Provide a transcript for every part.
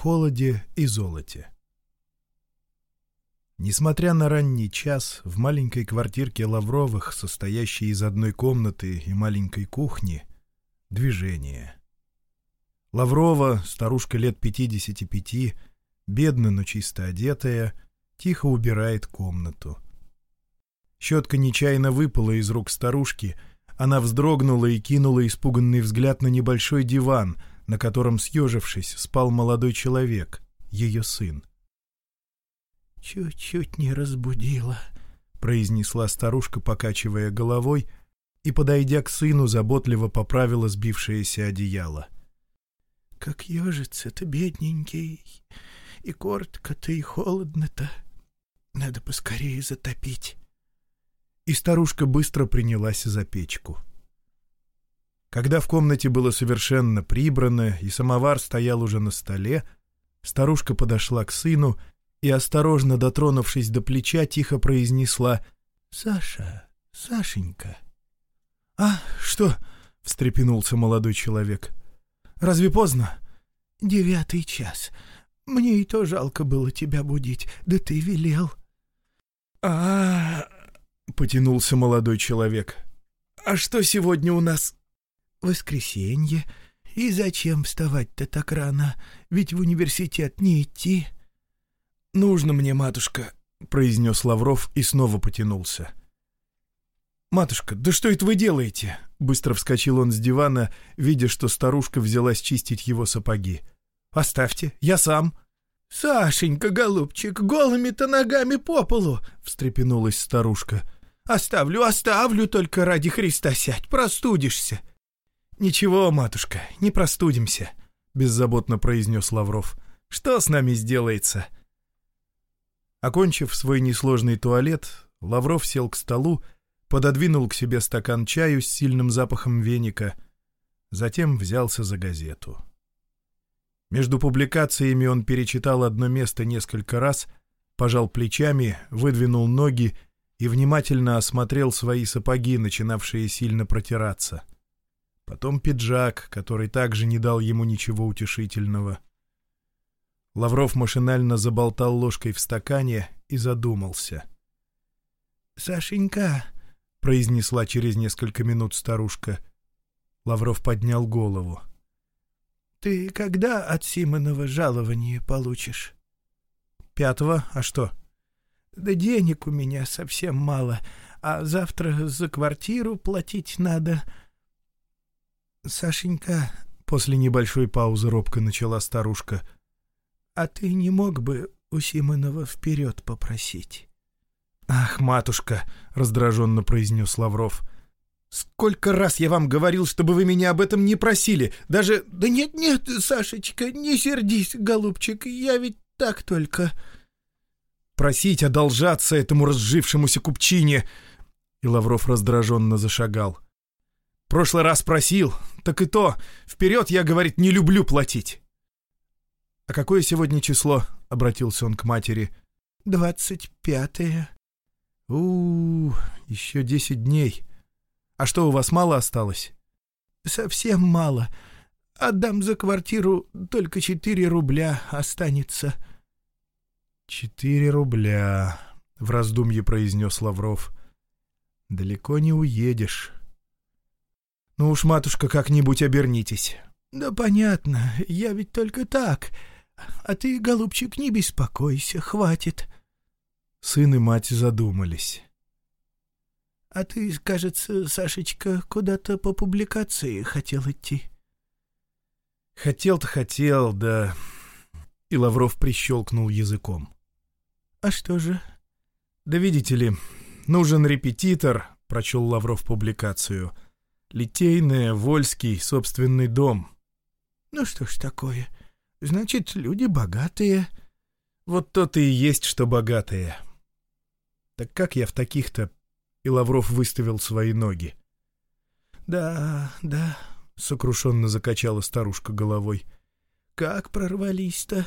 холоде и золоте. Несмотря на ранний час, в маленькой квартирке Лавровых, состоящей из одной комнаты и маленькой кухни, движение. Лаврова, старушка лет 55, бедно, но чисто одетая, тихо убирает комнату. Щетка нечаянно выпала из рук старушки, она вздрогнула и кинула испуганный взгляд на небольшой диван, на котором, съежившись, спал молодой человек, ее сын. «Чуть-чуть не разбудила», — произнесла старушка, покачивая головой, и, подойдя к сыну, заботливо поправила сбившееся одеяло. «Как ежится-то, бедненький, и коротко-то, и холодно-то. Надо поскорее затопить». И старушка быстро принялась за печку. Когда в комнате было совершенно прибрано, и самовар стоял уже на столе, старушка подошла к сыну и, осторожно дотронувшись до плеча, тихо произнесла «Саша, Сашенька». «А, что?» — встрепенулся молодой человек. «Разве поздно?» «Девятый час. Мне и то жалко было тебя будить, да ты велел». «А, — потянулся молодой человек. «А что сегодня у нас?» «Воскресенье. И зачем вставать-то так рано? Ведь в университет не идти». «Нужно мне, матушка», — произнес Лавров и снова потянулся. «Матушка, да что это вы делаете?» Быстро вскочил он с дивана, видя, что старушка взялась чистить его сапоги. «Оставьте, я сам». «Сашенька, голубчик, голыми-то ногами по полу!» — встрепенулась старушка. «Оставлю, оставлю, только ради Христа сядь, простудишься». «Ничего, матушка, не простудимся», — беззаботно произнес Лавров. «Что с нами сделается?» Окончив свой несложный туалет, Лавров сел к столу, пододвинул к себе стакан чаю с сильным запахом веника, затем взялся за газету. Между публикациями он перечитал одно место несколько раз, пожал плечами, выдвинул ноги и внимательно осмотрел свои сапоги, начинавшие сильно протираться. Потом пиджак, который также не дал ему ничего утешительного — Лавров машинально заболтал ложкой в стакане и задумался. «Сашенька», — произнесла через несколько минут старушка. Лавров поднял голову. «Ты когда от Симонова жалование получишь?» «Пятого? А что?» «Да денег у меня совсем мало, а завтра за квартиру платить надо». «Сашенька», — после небольшой паузы робко начала старушка, — а ты не мог бы у Симонова вперед попросить?» «Ах, матушка!» — раздраженно произнес Лавров. «Сколько раз я вам говорил, чтобы вы меня об этом не просили! Даже...» «Да нет-нет, Сашечка, не сердись, голубчик, я ведь так только...» «Просить одолжаться этому разжившемуся купчине!» И Лавров раздраженно зашагал. «Прошлый раз просил, так и то. Вперед я, говорит, не люблю платить!» «А какое сегодня число?» — обратился он к матери. «Двадцать пятое». у, -у еще десять дней. А что, у вас мало осталось?» «Совсем мало. Отдам за квартиру только четыре рубля останется». «Четыре рубля», — в раздумье произнес Лавров. «Далеко не уедешь». «Ну уж, матушка, как-нибудь обернитесь». «Да понятно, я ведь только так. А ты, голубчик, не беспокойся, хватит. Сын и мать задумались. А ты, кажется, Сашечка, куда-то по публикации хотел идти. Хотел-то хотел, да... И Лавров прищелкнул языком. А что же? Да видите ли, нужен репетитор, прочел Лавров публикацию. Литейная, Вольский, собственный дом. Ну что ж такое? — Значит, люди богатые. Вот то-то и есть, что богатые. Так как я в таких-то... И Лавров выставил свои ноги. Да, да, сокрушенно закачала старушка головой. Как прорвались-то?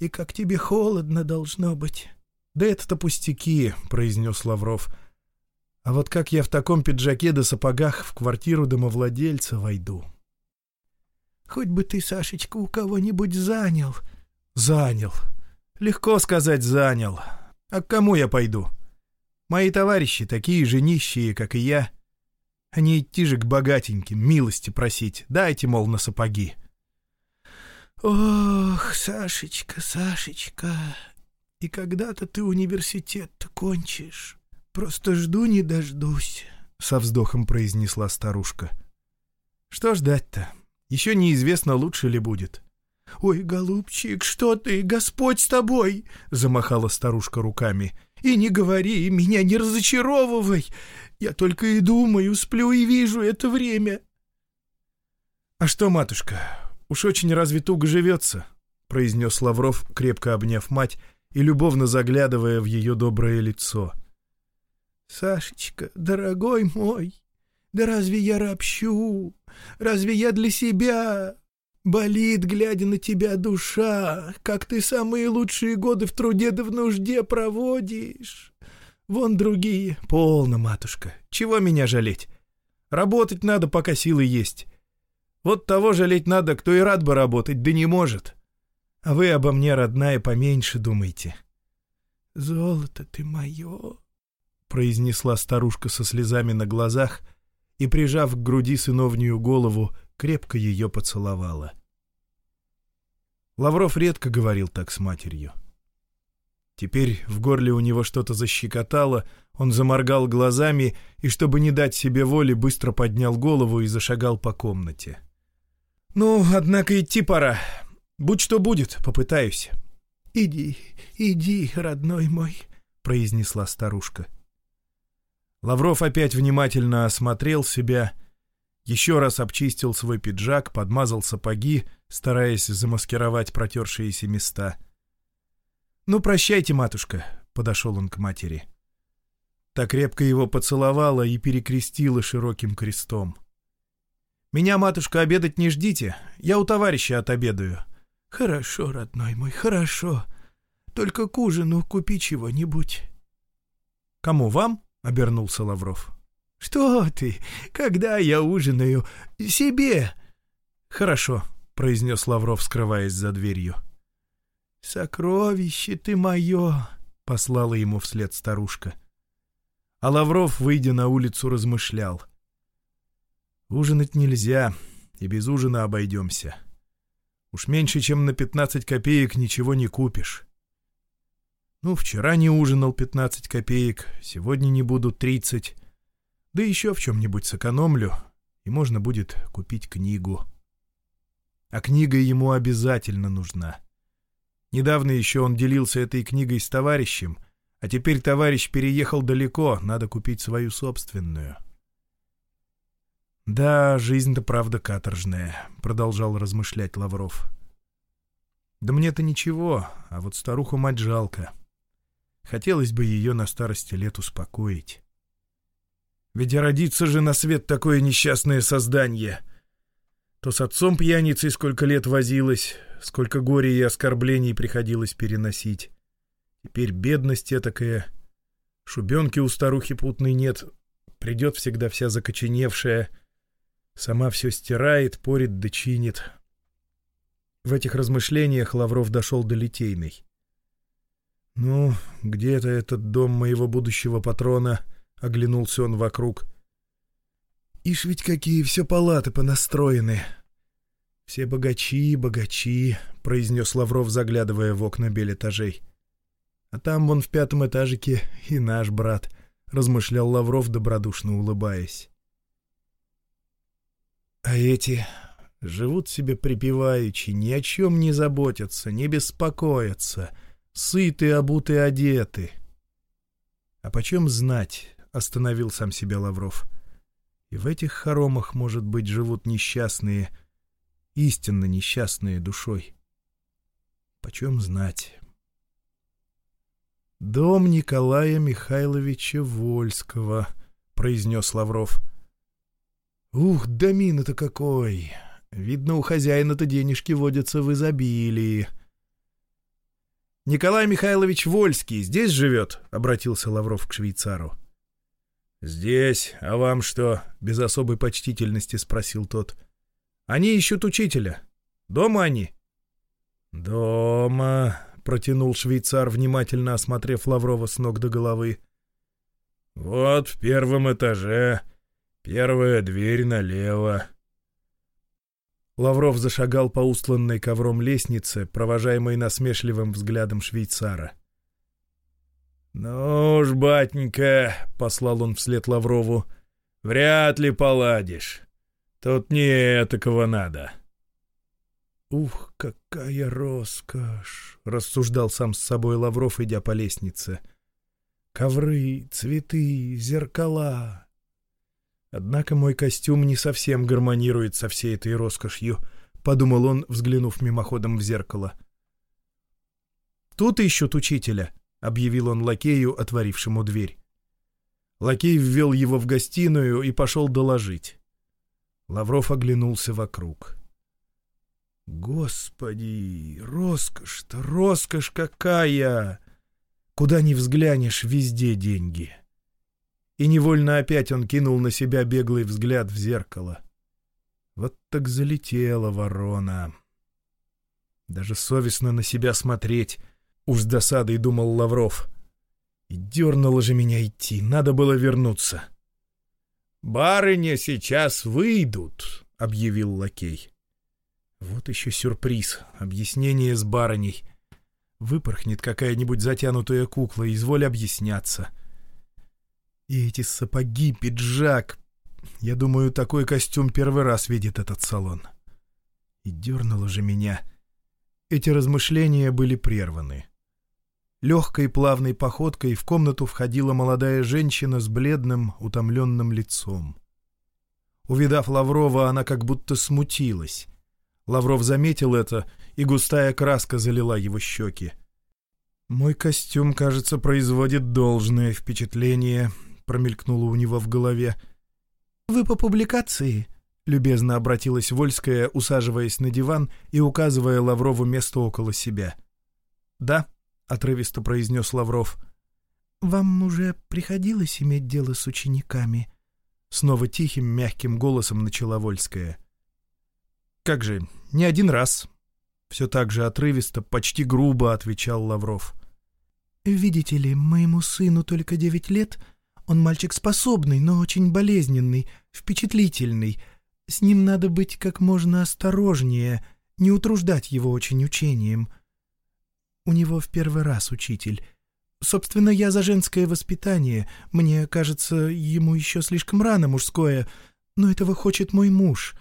И как тебе холодно должно быть. Да это-то пустяки, произнес Лавров. А вот как я в таком пиджаке да сапогах в квартиру домовладельца войду? Хоть бы ты, Сашечка, у кого-нибудь занял. Занял. Легко сказать «занял». А к кому я пойду? Мои товарищи такие же нищие, как и я. Они идти же к богатеньким, милости просить. Дайте, мол, на сапоги. Ох, Сашечка, Сашечка, и когда-то ты университет кончишь. Просто жду не дождусь, — со вздохом произнесла старушка. Что ждать-то? Еще неизвестно, лучше ли будет. «Ой, голубчик, что ты, Господь с тобой!» — замахала старушка руками. «И не говори, меня не разочаровывай! Я только и думаю, сплю и вижу это время!» «А что, матушка, уж очень разве туго живется?» — произнес Лавров, крепко обняв мать и любовно заглядывая в ее доброе лицо. «Сашечка, дорогой мой, да разве я ропщу? Разве я для себя? Болит, глядя на тебя, душа, как ты самые лучшие годы в труде да в нужде проводишь. Вон другие. Полно, матушка. Чего меня жалеть? Работать надо, пока силы есть. Вот того жалеть надо, кто и рад бы работать, да не может. А вы обо мне, родная, поменьше думайте. «Золото ты мое!» — произнесла старушка со слезами на глазах и, прижав к груди сыновнюю голову, крепко ее поцеловала. Лавров редко говорил так с матерью. Теперь в горле у него что-то защекотало, он заморгал глазами и, чтобы не дать себе воли, быстро поднял голову и зашагал по комнате. «Ну, однако идти пора. Будь что будет, попытаюсь». «Иди, иди, родной мой», — произнесла старушка. Лавров опять внимательно осмотрел себя — еще раз обчистил свой пиджак, подмазал сапоги, стараясь замаскировать протершиеся места. «Ну, прощайте, матушка», — подошел он к матери. Так крепко его поцеловала и перекрестила широким крестом. «Меня, матушка, обедать не ждите, я у товарища отобедаю». «Хорошо, родной мой, хорошо. Только к ужину купи чего-нибудь». «Кому, вам?» — обернулся Лавров. «Что ты? Когда я ужинаю? Себе!» «Хорошо», — произнес Лавров, скрываясь за дверью. «Сокровище ты мое!» — послала ему вслед старушка. А Лавров, выйдя на улицу, размышлял. «Ужинать нельзя, и без ужина обойдемся. Уж меньше, чем на пятнадцать копеек ничего не купишь. Ну, вчера не ужинал пятнадцать копеек, сегодня не буду тридцать». Да еще в чем-нибудь сэкономлю, и можно будет купить книгу. А книга ему обязательно нужна. Недавно еще он делился этой книгой с товарищем, а теперь товарищ переехал далеко, надо купить свою собственную. «Да, жизнь-то правда каторжная», — продолжал размышлять Лавров. «Да мне-то ничего, а вот старуху-мать жалко. Хотелось бы ее на старости лет успокоить». Ведь родится же на свет такое несчастное создание. То с отцом пьяницей сколько лет возилась, сколько горя и оскорблений приходилось переносить. Теперь бедность этакая. Шубенки у старухи путной нет. Придет всегда вся закоченевшая. Сама все стирает, порит да чинит. В этих размышлениях Лавров дошел до Литейной. «Ну, где-то этот дом моего будущего патрона...» — оглянулся он вокруг. «Ишь ведь какие все палаты понастроены!» «Все богачи, богачи», — произнес Лавров, заглядывая в окна белетажей. «А там вон в пятом этажике и наш брат», — размышлял Лавров, добродушно улыбаясь. «А эти живут себе припеваючи, ни о чем не заботятся, не беспокоятся, сыты, обуты, одеты. А почем знать, — остановил сам себя Лавров. «И в этих хоромах, может быть, живут несчастные, истинно несчастные душой. Почем знать?» «Дом Николая Михайловича Вольского», — произнес Лавров. «Ух, домин-то какой! Видно, у хозяина-то денежки водятся в изобилии». «Николай Михайлович Вольский здесь живет?» — обратился Лавров к швейцару. «Здесь. А вам что?» — без особой почтительности спросил тот. Они ищут учителя. Дома они?» «Дома», — протянул швейцар, внимательно осмотрев Лаврова с ног до головы. «Вот в первом этаже. Первая дверь налево». Лавров зашагал по устланной ковром лестнице, провожаемой насмешливым взглядом швейцара. «Ну уж, батенька», — послал он вслед Лаврову, — «вряд ли поладишь. Тут не такого надо». «Ух, какая роскошь!» — рассуждал сам с собой Лавров, идя по лестнице. «Ковры, цветы, зеркала. Однако мой костюм не совсем гармонирует со всей этой роскошью», — подумал он, взглянув мимоходом в зеркало. «Тут ищут учителя», — объявил он лакею, отворившему дверь. Лакей ввел его в гостиную и пошел доложить. Лавров оглянулся вокруг. Господи, роскошь-то, роскошь какая! Куда ни взглянешь, везде деньги. И невольно опять он кинул на себя беглый взгляд в зеркало. Вот так залетела ворона. Даже совестно на себя смотреть, уж с досадой думал Лавров. И дернуло же меня идти, надо было вернуться. «Барыня сейчас выйдут», — объявил лакей. Вот еще сюрприз, объяснение с барыней. Выпорхнет какая-нибудь затянутая кукла, изволь объясняться. И эти сапоги, пиджак. Я думаю, такой костюм первый раз видит этот салон. И дернуло же меня. Эти размышления были прерваны. Легкой плавной походкой в комнату входила молодая женщина с бледным, утомленным лицом. Увидав Лаврова, она как будто смутилась. Лавров заметил это, и густая краска залила его щеки. «Мой костюм, кажется, производит должное впечатление», — промелькнуло у него в голове. «Вы по публикации?» — любезно обратилась Вольская, усаживаясь на диван и указывая Лаврову место около себя. «Да», — отрывисто произнес Лавров. «Вам уже приходилось иметь дело с учениками?» Снова тихим, мягким голосом начала Вольская. «Как же, не один раз», — все так же отрывисто, почти грубо отвечал Лавров. «Видите ли, моему сыну только девять лет. Он мальчик способный, но очень болезненный, впечатлительный. С ним надо быть как можно осторожнее, не утруждать его очень учением. У него в первый раз учитель. Собственно, я за женское воспитание. Мне кажется, ему еще слишком рано мужское, но этого хочет мой муж».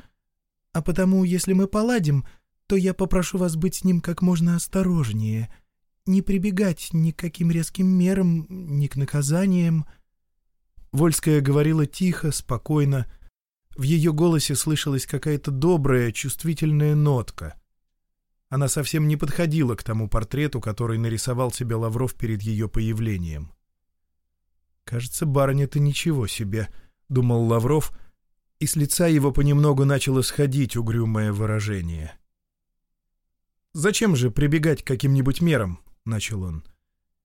А потому, если мы поладим, то я попрошу вас быть с ним как можно осторожнее, не прибегать ни к каким резким мерам, ни к наказаниям». Вольская говорила тихо, спокойно. В ее голосе слышалась какая-то добрая, чувствительная нотка. Она совсем не подходила к тому портрету, который нарисовал себе Лавров перед ее появлением. «Кажется, барыня-то ничего себе», — думал Лавров, — и с лица его понемногу начало сходить угрюмое выражение. «Зачем же прибегать к каким-нибудь мерам?» — начал он.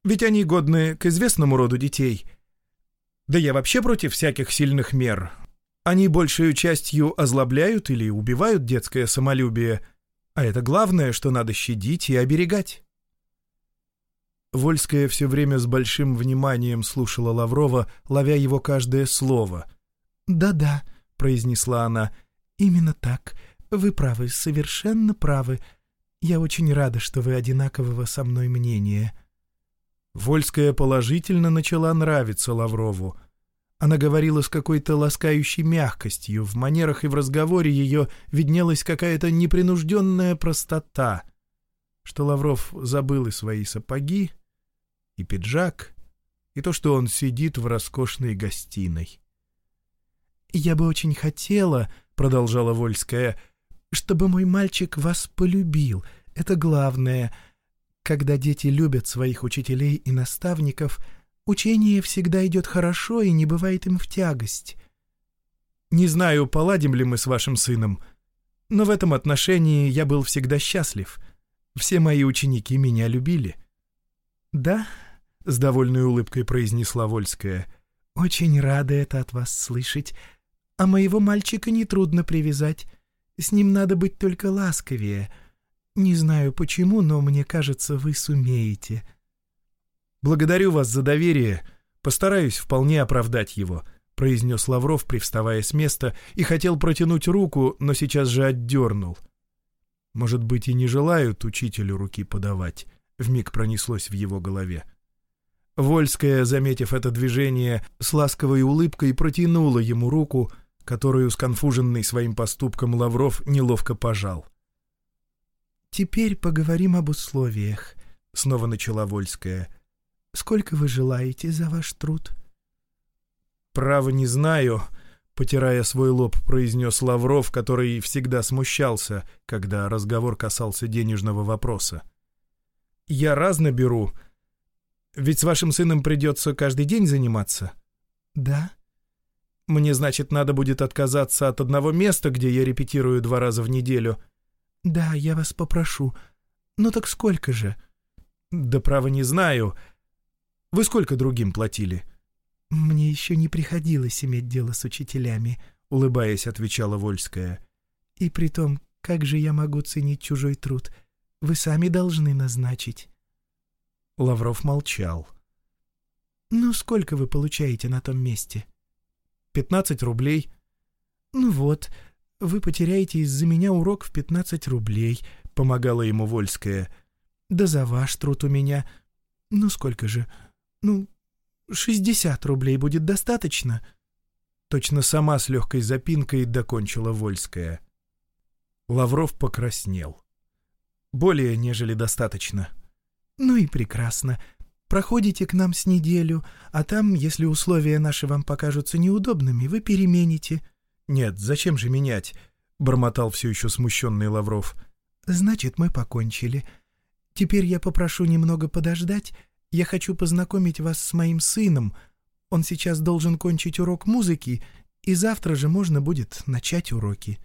«Ведь они годны к известному роду детей. Да я вообще против всяких сильных мер. Они большей частью озлобляют или убивают детское самолюбие, а это главное, что надо щадить и оберегать». Вольская все время с большим вниманием слушала Лаврова, ловя его каждое слово. «Да-да», произнесла она. «Именно так. Вы правы, совершенно правы. Я очень рада, что вы одинакового со мной мнения». Вольская положительно начала нравиться Лаврову. Она говорила с какой-то ласкающей мягкостью, в манерах и в разговоре ее виднелась какая-то непринужденная простота, что Лавров забыл и свои сапоги, и пиджак, и то, что он сидит в роскошной гостиной. «Я бы очень хотела, — продолжала Вольская, — чтобы мой мальчик вас полюбил. Это главное. Когда дети любят своих учителей и наставников, учение всегда идет хорошо и не бывает им в тягость. Не знаю, поладим ли мы с вашим сыном, но в этом отношении я был всегда счастлив. Все мои ученики меня любили». «Да?» — с довольной улыбкой произнесла Вольская. «Очень рада это от вас слышать. А моего мальчика нетрудно привязать. С ним надо быть только ласковее. Не знаю почему, но мне кажется, вы сумеете». «Благодарю вас за доверие. Постараюсь вполне оправдать его», — произнес Лавров, привставая с места, и хотел протянуть руку, но сейчас же отдернул. «Может быть, и не желают учителю руки подавать», — вмиг пронеслось в его голове. Вольская, заметив это движение, с ласковой улыбкой протянула ему руку, которую, сконфуженный своим поступком, Лавров неловко пожал. «Теперь поговорим об условиях», — снова начала Вольская. «Сколько вы желаете за ваш труд?» «Право не знаю», — потирая свой лоб, произнес Лавров, который всегда смущался, когда разговор касался денежного вопроса. «Я разно беру. Ведь с вашим сыном придется каждый день заниматься?» «Да». «Мне, значит, надо будет отказаться от одного места, где я репетирую два раза в неделю». «Да, я вас попрошу. Ну так сколько же?» «Да право не знаю. Вы сколько другим платили?» «Мне еще не приходилось иметь дело с учителями», — улыбаясь, отвечала Вольская. «И при том, как же я могу ценить чужой труд? Вы сами должны назначить». Лавров молчал. «Ну, сколько вы получаете на том месте?» «Пятнадцать рублей». «Ну вот, вы потеряете из-за меня урок в пятнадцать рублей», — помогала ему Вольская. «Да за ваш труд у меня... Ну, сколько же? Ну, шестьдесят рублей будет достаточно?» Точно сама с легкой запинкой докончила Вольская. Лавров покраснел. «Более, нежели достаточно». «Ну и прекрасно. Проходите к нам с неделю, а там, если условия наши вам покажутся неудобными, вы перемените». «Нет, зачем же менять?» — бормотал все еще смущенный Лавров. «Значит, мы покончили. Теперь я попрошу немного подождать. Я хочу познакомить вас с моим сыном. Он сейчас должен кончить урок музыки, и завтра же можно будет начать уроки».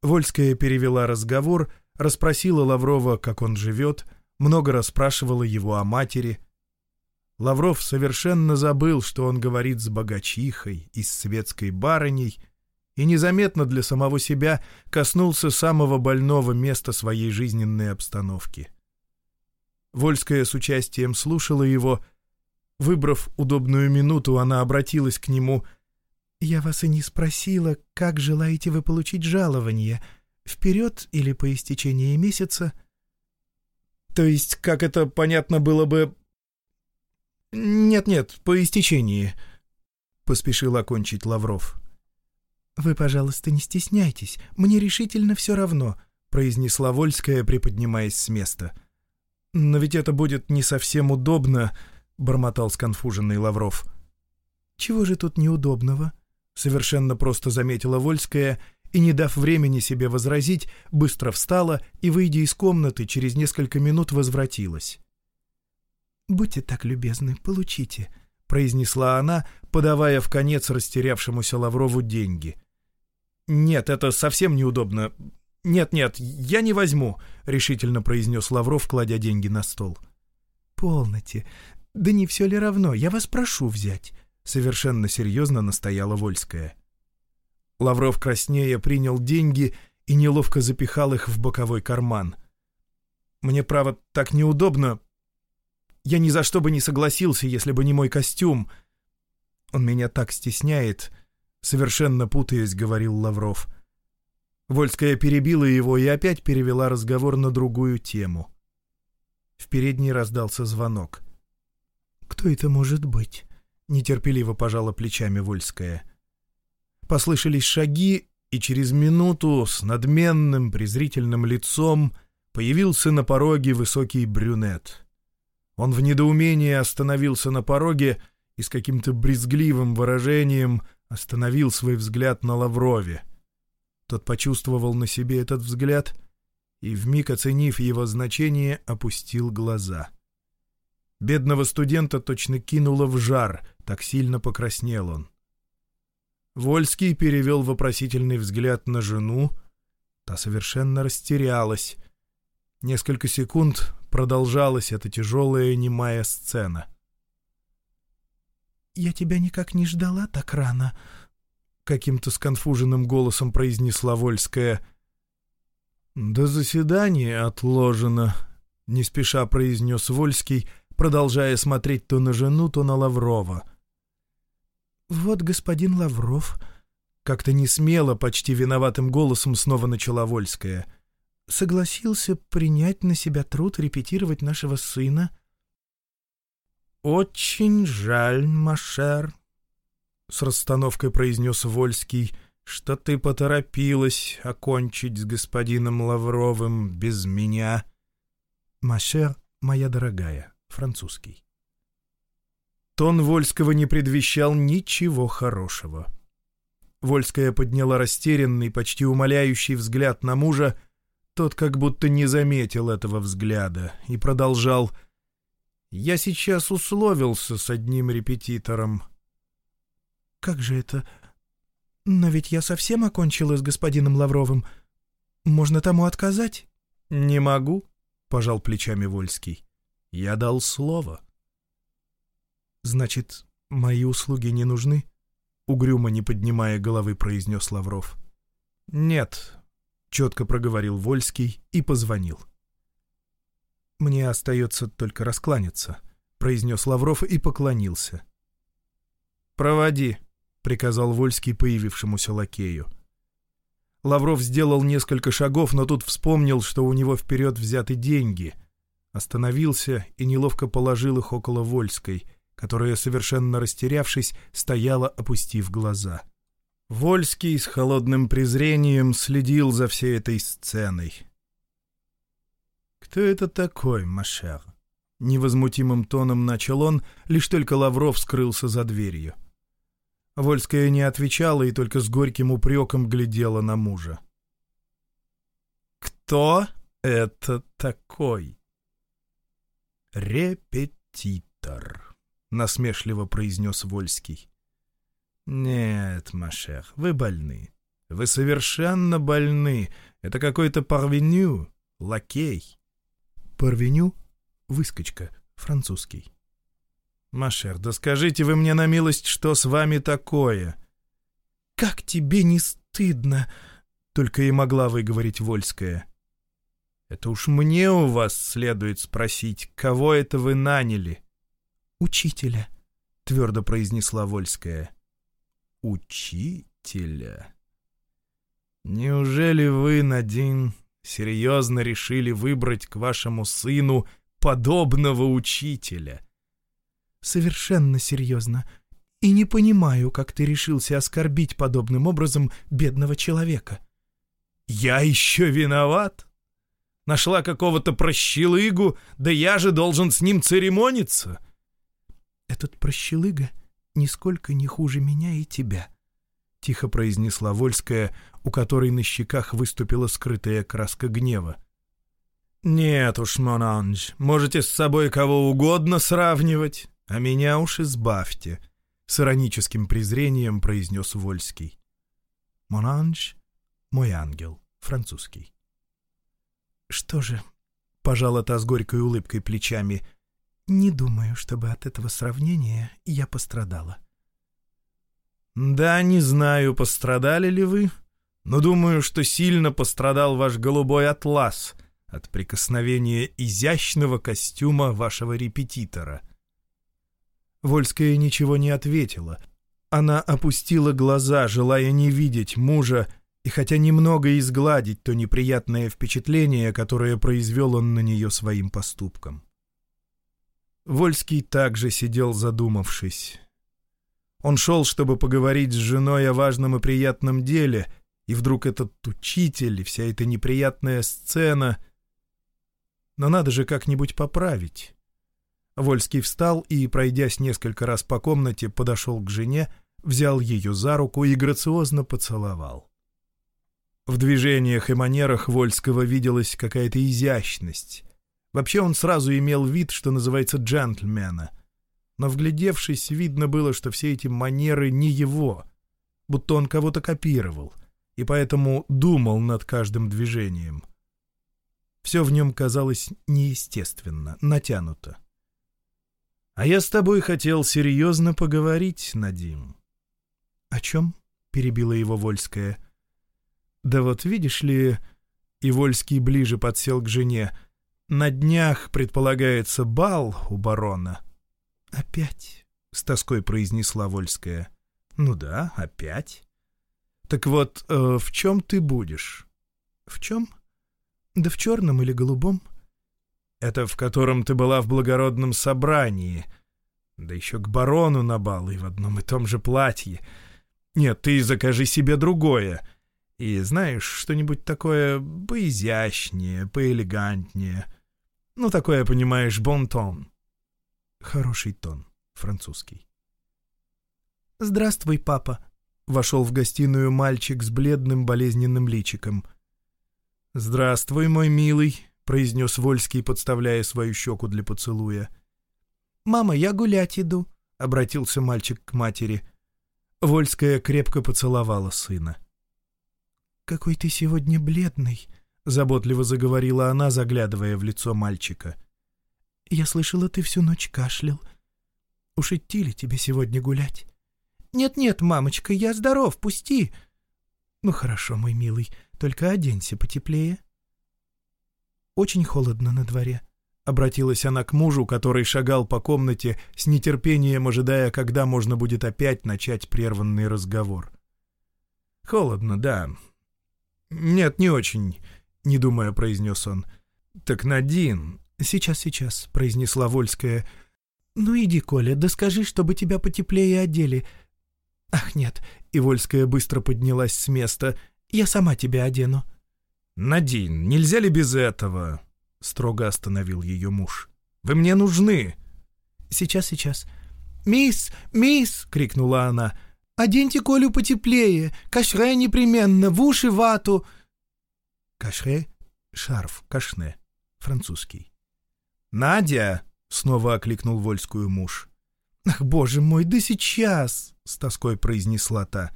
Вольская перевела разговор, расспросила Лаврова, как он живет, много расспрашивала его о матери. Лавров совершенно забыл, что он говорит с богачихой и с светской барыней, и незаметно для самого себя коснулся самого больного места своей жизненной обстановки. Вольская с участием слушала его. Выбрав удобную минуту, она обратилась к нему. «Я вас и не спросила, как желаете вы получить жалование, вперед или по истечении месяца?» То есть, как это понятно было бы... Нет-нет, по истечении, — поспешил окончить Лавров. «Вы, пожалуйста, не стесняйтесь, мне решительно все равно», — произнесла Вольская, приподнимаясь с места. «Но ведь это будет не совсем удобно», — бормотал сконфуженный Лавров. «Чего же тут неудобного?» — совершенно просто заметила Вольская и, не дав времени себе возразить, быстро встала и, выйдя из комнаты, через несколько минут возвратилась. «Будьте так любезны, получите», — произнесла она, подавая в конец растерявшемуся Лаврову деньги. «Нет, это совсем неудобно. Нет-нет, я не возьму», — решительно произнес Лавров, кладя деньги на стол. «Полноте. Да не все ли равно? Я вас прошу взять», — совершенно серьезно настояла Вольская. Лавров краснея принял деньги и неловко запихал их в боковой карман. «Мне, право, так неудобно. Я ни за что бы не согласился, если бы не мой костюм. Он меня так стесняет», — совершенно путаясь, говорил Лавров. Вольская перебила его и опять перевела разговор на другую тему. В передней раздался звонок. «Кто это может быть?» — нетерпеливо пожала плечами Вольская. — Послышались шаги, и через минуту с надменным презрительным лицом появился на пороге высокий брюнет. Он в недоумении остановился на пороге и с каким-то брезгливым выражением остановил свой взгляд на Лаврове. Тот почувствовал на себе этот взгляд и, вмиг оценив его значение, опустил глаза. Бедного студента точно кинуло в жар, так сильно покраснел он. Вольский перевел вопросительный взгляд на жену. Та совершенно растерялась. Несколько секунд продолжалась эта тяжелая немая сцена. «Я тебя никак не ждала так рано. — каким-то сконфуженным голосом произнесла Вольская. «До заседания отложено», — не спеша произнес Вольский, продолжая смотреть то на жену, то на Лаврова. «Вот господин Лавров», — как-то не смело, почти виноватым голосом снова начала Вольская, — согласился принять на себя труд репетировать нашего сына. «Очень жаль, Машер», — с расстановкой произнес Вольский, — что ты поторопилась окончить с господином Лавровым без меня. «Машер, моя дорогая», французский. Тон Вольского не предвещал ничего хорошего. Вольская подняла растерянный, почти умоляющий взгляд на мужа, тот как будто не заметил этого взгляда и продолжал «Я сейчас условился с одним репетитором». «Как же это? Но ведь я совсем окончила с господином Лавровым. Можно тому отказать?» «Не могу», — пожал плечами Вольский. «Я дал слово». «Значит, мои услуги не нужны?» — угрюмо не поднимая головы произнес Лавров. «Нет», — четко проговорил Вольский и позвонил. «Мне остается только раскланяться», — произнес Лавров и поклонился. «Проводи», приказал Вольский появившемуся лакею. Лавров сделал несколько шагов, но тут вспомнил, что у него вперед взяты деньги. Остановился и неловко положил их около Вольской, которая, совершенно растерявшись, стояла, опустив глаза. Вольский с холодным презрением следил за всей этой сценой. «Кто это такой, Машер?» Невозмутимым тоном начал он, лишь только Лавров скрылся за дверью. Вольская не отвечала и только с горьким упреком глядела на мужа. «Кто это такой?» «Репетитор», — насмешливо произнес Вольский. «Нет, Машер, вы больны. Вы совершенно больны. Это какой-то парвеню, лакей». «Парвеню? Выскочка, французский». «Машер, да скажите вы мне на милость, что с вами такое?» «Как тебе не стыдно?» — только и могла выговорить Вольская. «Это уж мне у вас следует спросить, кого это вы наняли?» «Учителя», — твердо произнесла Вольская. «Учителя? Неужели вы, Надин, серьезно решили выбрать к вашему сыну подобного учителя?» совершенно серьезно. И не понимаю, как ты решился оскорбить подобным образом бедного человека. Я еще виноват? Нашла какого-то прощелыгу, да я же должен с ним церемониться. Этот прощелыга нисколько не хуже меня и тебя, — тихо произнесла Вольская, у которой на щеках выступила скрытая краска гнева. «Нет уж, Монанж, можете с собой кого угодно сравнивать. «А меня уж избавьте», — с ироническим презрением произнес Вольский. «Монанж, мой ангел, французский». «Что же?» — пожала та с горькой улыбкой плечами. «Не думаю, чтобы от этого сравнения я пострадала». «Да, не знаю, пострадали ли вы, но думаю, что сильно пострадал ваш голубой атлас от прикосновения изящного костюма вашего репетитора». Вольская ничего не ответила. Она опустила глаза, желая не видеть мужа, и хотя немного изгладить то неприятное впечатление, которое произвел он на нее своим поступком. Вольский также сидел задумавшись. Он шел, чтобы поговорить с женой о важном и приятном деле, и вдруг этот учитель и вся эта неприятная сцена... Но надо же как-нибудь поправить. Вольский встал и, пройдясь несколько раз по комнате, подошел к жене, взял ее за руку и грациозно поцеловал. В движениях и манерах Вольского виделась какая-то изящность. Вообще он сразу имел вид, что называется джентльмена. Но, вглядевшись, видно было, что все эти манеры не его, будто он кого-то копировал, и поэтому думал над каждым движением. Все в нем казалось неестественно, натянуто. — А я с тобой хотел серьезно поговорить, Надим. — О чем? — перебила его Вольская. «Да вот видишь ли...» И Вольский ближе подсел к жене. «На днях предполагается бал у барона». «Опять?» — с тоской произнесла Вольская. «Ну да, опять». «Так вот, э, в чем ты будешь?» «В чем? Да в черном или голубом?» «Это в котором ты была в благородном собрании. Да еще к барону на бал и в одном и том же платье. Нет, ты закажи себе другое. И знаешь, что-нибудь такое поизящнее, поэлегантнее. Ну, такое, понимаешь, бон-тон». «Хороший тон, французский». «Здравствуй, папа», — вошел в гостиную мальчик с бледным болезненным личиком. «Здравствуй, мой милый», — произнес Вольский, подставляя свою щеку для поцелуя. «Мама, я гулять иду», — обратился мальчик к матери. Вольская крепко поцеловала сына. «Какой ты сегодня бледный», — заботливо заговорила она, заглядывая в лицо мальчика. «Я слышала, ты всю ночь кашлял. Уж идти ли тебе сегодня гулять?» «Нет-нет, мамочка, я здоров, пусти». «Ну хорошо, мой милый, только оденься потеплее». «Очень холодно на дворе», — обратилась она к мужу, который шагал по комнате с нетерпением, ожидая, когда можно будет опять начать прерванный разговор. «Холодно, да. Нет, не очень», — не думая, произнес он. «Так, Надин...» «Сейчас, сейчас», — произнесла Вольская. «Ну иди, Коля, да скажи, чтобы тебя потеплее одели. Ах, нет», — Ивольская быстро поднялась с места. «Я сама тебя одену». «Надин, нельзя ли без этого?» — строго остановил ее муж. «Вы мне нужны!» «Сейчас, сейчас». «Мисс, мисс!» — крикнула она. «Оденьте Колю потеплее, кашре непременно, в уши вату!» Кашре — шарф, кашне, французский. «Надя!» — снова окликнул Вольскую муж. «Ах, боже мой, да сейчас!» — с тоской произнесла та.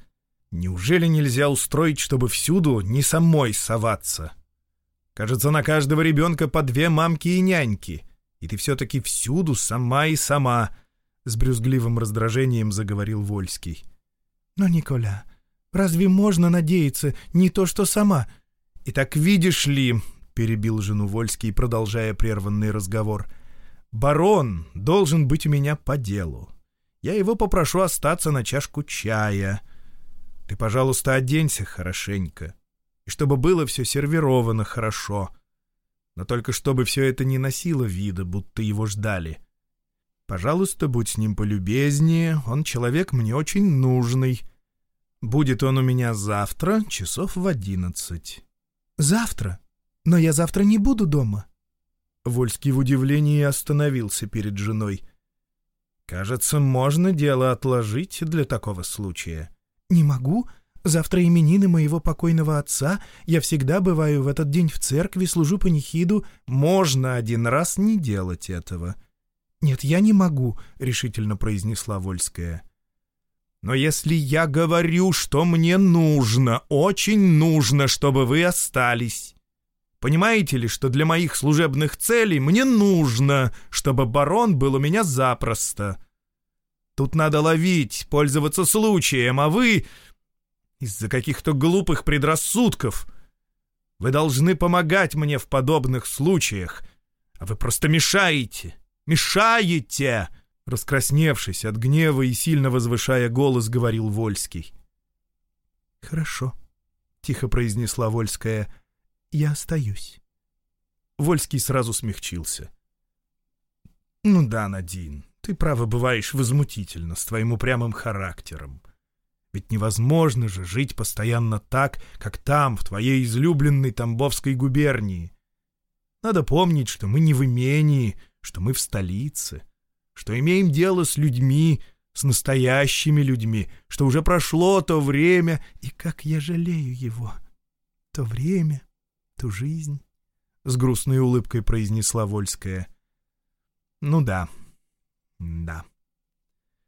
Неужели нельзя устроить, чтобы всюду не самой соваться? Кажется, на каждого ребенка по две мамки и няньки. И ты все-таки всюду сама и сама, — с брюзгливым раздражением заговорил Вольский. Но, Николя, разве можно надеяться не то, что сама? И так видишь ли, — перебил жену Вольский, продолжая прерванный разговор, — барон должен быть у меня по делу. Я его попрошу остаться на чашку чая — ты, пожалуйста, оденься хорошенько. И чтобы было все сервировано хорошо. Но только чтобы все это не носило вида, будто его ждали. Пожалуйста, будь с ним полюбезнее, он человек мне очень нужный. Будет он у меня завтра, часов в одиннадцать. Завтра? Но я завтра не буду дома. Вольский в удивлении остановился перед женой. Кажется, можно дело отложить для такого случая. «Не могу. Завтра именины моего покойного отца. Я всегда бываю в этот день в церкви, служу панихиду. Можно один раз не делать этого». «Нет, я не могу», — решительно произнесла Вольская. «Но если я говорю, что мне нужно, очень нужно, чтобы вы остались...» Понимаете ли, что для моих служебных целей мне нужно, чтобы барон был у меня запросто? Тут надо ловить, пользоваться случаем, а вы... Из-за каких-то глупых предрассудков. Вы должны помогать мне в подобных случаях, а вы просто мешаете. Мешаете!» Раскрасневшись от гнева и сильно возвышая голос, говорил Вольский. «Хорошо», — тихо произнесла Вольская. «Я остаюсь». Вольский сразу смягчился. «Ну да, Надин, ты, право, бываешь возмутительно с твоим упрямым характером. Ведь невозможно же жить постоянно так, как там, в твоей излюбленной Тамбовской губернии. Надо помнить, что мы не в имении, что мы в столице, что имеем дело с людьми, с настоящими людьми, что уже прошло то время, и как я жалею его. То время, ту жизнь, — с грустной улыбкой произнесла Вольская. — Ну да, да.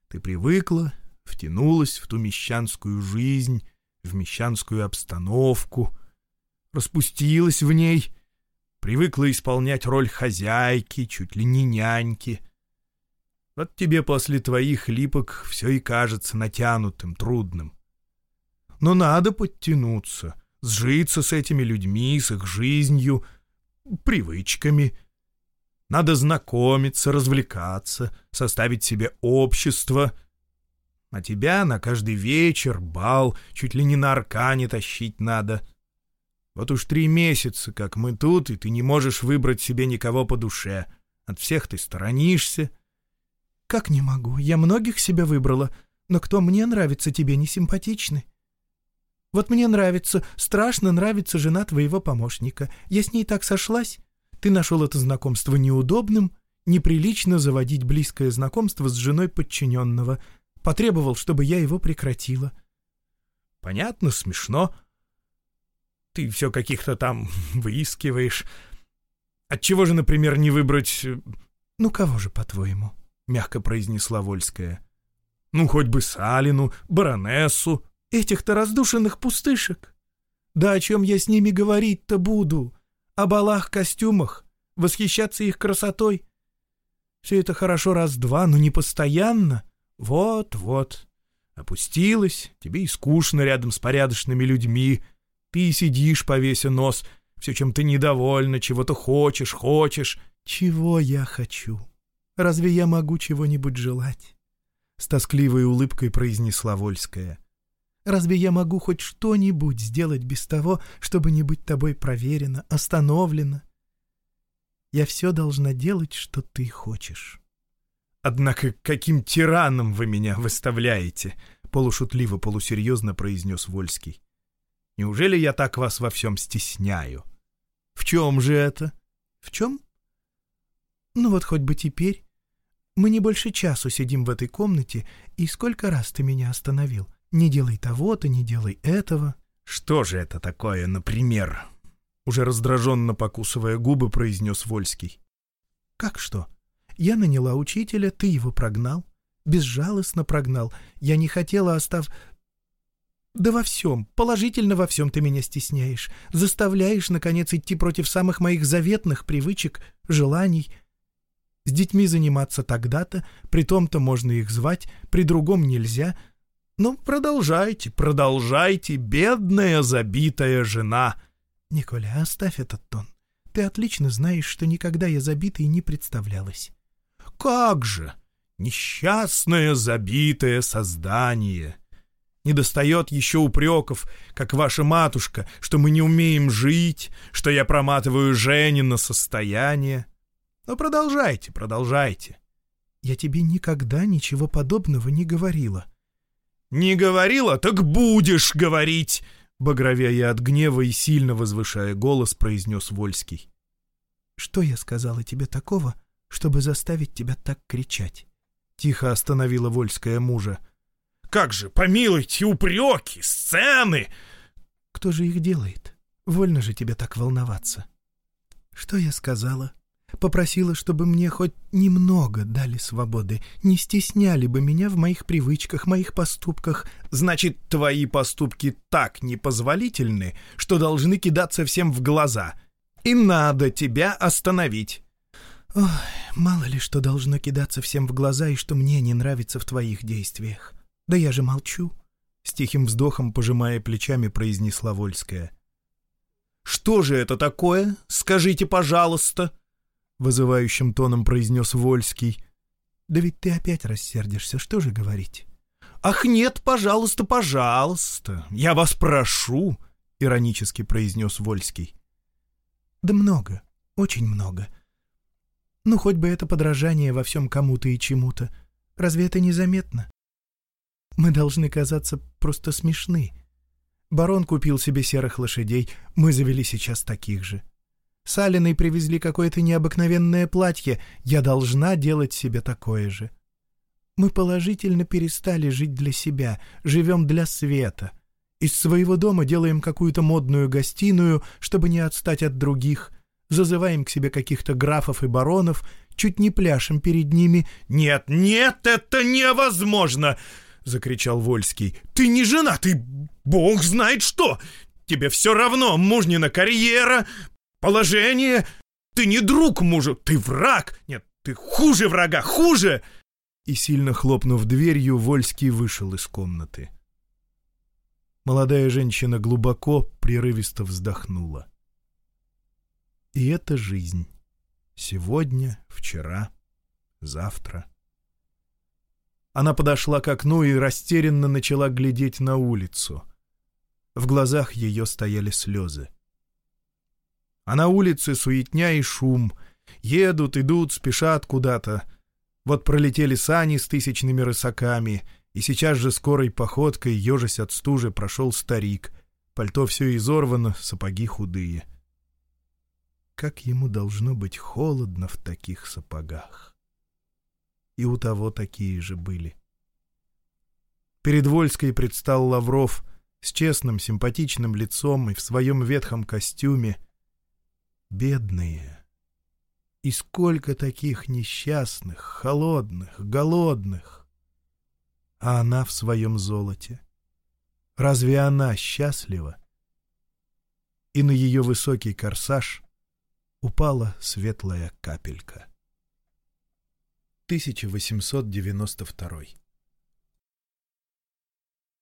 Ты привыкла, втянулась в ту мещанскую жизнь, в мещанскую обстановку, распустилась в ней, привыкла исполнять роль хозяйки, чуть ли не няньки. Вот тебе после твоих липок все и кажется натянутым, трудным. но надо подтянуться, сжиться с этими людьми, с их жизнью, привычками. Надо знакомиться, развлекаться, составить себе общество. А тебя на каждый вечер, бал, чуть ли не на аркане тащить надо. Вот уж три месяца, как мы тут, и ты не можешь выбрать себе никого по душе. От всех ты сторонишься. Как не могу? Я многих себя выбрала, но кто мне нравится, тебе не симпатичны. Вот мне нравится, страшно нравится жена твоего помощника. Я с ней так сошлась. Ты нашел это знакомство неудобным, неприлично заводить близкое знакомство с женой подчиненного. Потребовал, чтобы я его прекратила. Понятно, смешно. Ты все каких-то там выискиваешь. Отчего же, например, не выбрать... Э, ну, кого же, по-твоему? — мягко произнесла Вольская. Ну, хоть бы Салину, баронессу. Этих-то раздушенных пустышек. Да о чем я с ними говорить-то буду? О балах-костюмах? Восхищаться их красотой? Все это хорошо раз-два, но не постоянно. Вот-вот. Опустилась, тебе и скучно рядом с порядочными людьми. Ты сидишь, повеся нос, все чем ты недовольна, чего-то хочешь, хочешь. Чего я хочу? Разве я могу чего-нибудь желать? С тоскливой улыбкой произнесла Вольская. Разве я могу хоть что-нибудь сделать без того, чтобы не быть тобой проверена, остановлена? Я все должна делать, что ты хочешь. Однако каким тираном вы меня выставляете? Полушутливо, полусерьезно произнес Вольский. Неужели я так вас во всем стесняю? В чем же это? В чем? Ну вот хоть бы теперь. Мы не больше часу сидим в этой комнате, и сколько раз ты меня остановил? Не делай того-то, не делай этого. Что же это такое, например? Уже раздраженно покусывая губы, произнес Вольский. Как что? Я наняла учителя, ты его прогнал. Безжалостно прогнал. Я не хотела, остав... Да во всем, положительно во всем ты меня стесняешь. Заставляешь, наконец, идти против самых моих заветных привычек, желаний. С детьми заниматься тогда-то, при том-то можно их звать, при другом нельзя — ну, продолжайте, продолжайте, бедная забитая жена. Николя, оставь этот тон. Ты отлично знаешь, что никогда я забитой не представлялась. Как же! Несчастное забитое создание! Не достает еще упреков, как ваша матушка, что мы не умеем жить, что я проматываю Женина состояние. Но продолжайте, продолжайте. Я тебе никогда ничего подобного не говорила. «Не говорила, так будешь говорить!» Багровея от гнева и сильно возвышая голос, произнес Вольский. «Что я сказала тебе такого, чтобы заставить тебя так кричать?» Тихо остановила Вольская мужа. «Как же, помилуйте, упреки, сцены!» «Кто же их делает? Вольно же тебе так волноваться». «Что я сказала?» Попросила, чтобы мне хоть немного дали свободы, не стесняли бы меня в моих привычках, моих поступках. Значит, твои поступки так непозволительны, что должны кидаться всем в глаза. И надо тебя остановить. Ой, мало ли что должно кидаться всем в глаза и что мне не нравится в твоих действиях. Да я же молчу. С тихим вздохом, пожимая плечами, произнесла Вольская. «Что же это такое? Скажите, пожалуйста!» Вызывающим тоном произнес Вольский. «Да ведь ты опять рассердишься, что же говорить?» «Ах нет, пожалуйста, пожалуйста, я вас прошу», — иронически произнес Вольский. «Да много, очень много. Ну, хоть бы это подражание во всем кому-то и чему-то. Разве это незаметно? Мы должны казаться просто смешны. Барон купил себе серых лошадей, мы завели сейчас таких же. С Алиной привезли какое-то необыкновенное платье. Я должна делать себе такое же. Мы положительно перестали жить для себя, живем для света. Из своего дома делаем какую-то модную гостиную, чтобы не отстать от других. Зазываем к себе каких-то графов и баронов, чуть не пляшем перед ними. «Нет, нет, это невозможно!» — закричал Вольский. «Ты не жена, ты бог знает что! Тебе все равно мужнина карьера, положение. Ты не друг мужу, ты враг. Нет, ты хуже врага, хуже!» И сильно хлопнув дверью, Вольский вышел из комнаты. Молодая женщина глубоко, прерывисто вздохнула. И это жизнь. Сегодня, вчера, завтра. Она подошла к окну и растерянно начала глядеть на улицу. В глазах ее стояли слезы. А на улице суетня и шум. Едут, идут, спешат куда-то. Вот пролетели сани с тысячными рысаками, и сейчас же скорой походкой, ежась от стужи, прошел старик. Пальто все изорвано, сапоги худые. Как ему должно быть холодно в таких сапогах. И у того такие же были. Перед Вольской предстал Лавров с честным, симпатичным лицом и в своем ветхом костюме. Бедные, и сколько таких несчастных, холодных, голодных. А она в своем золоте. Разве она счастлива? И на ее высокий корсаж упала светлая капелька. 1892